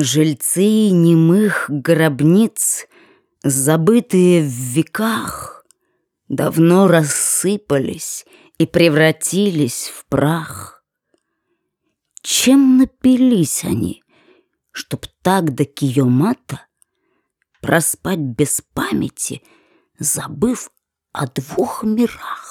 Жильцы немых гробниц, забытые в веках, Давно рассыпались и превратились в прах. Чем напились они, чтоб так до Киомата Проспать без памяти, забыв о двух мирах?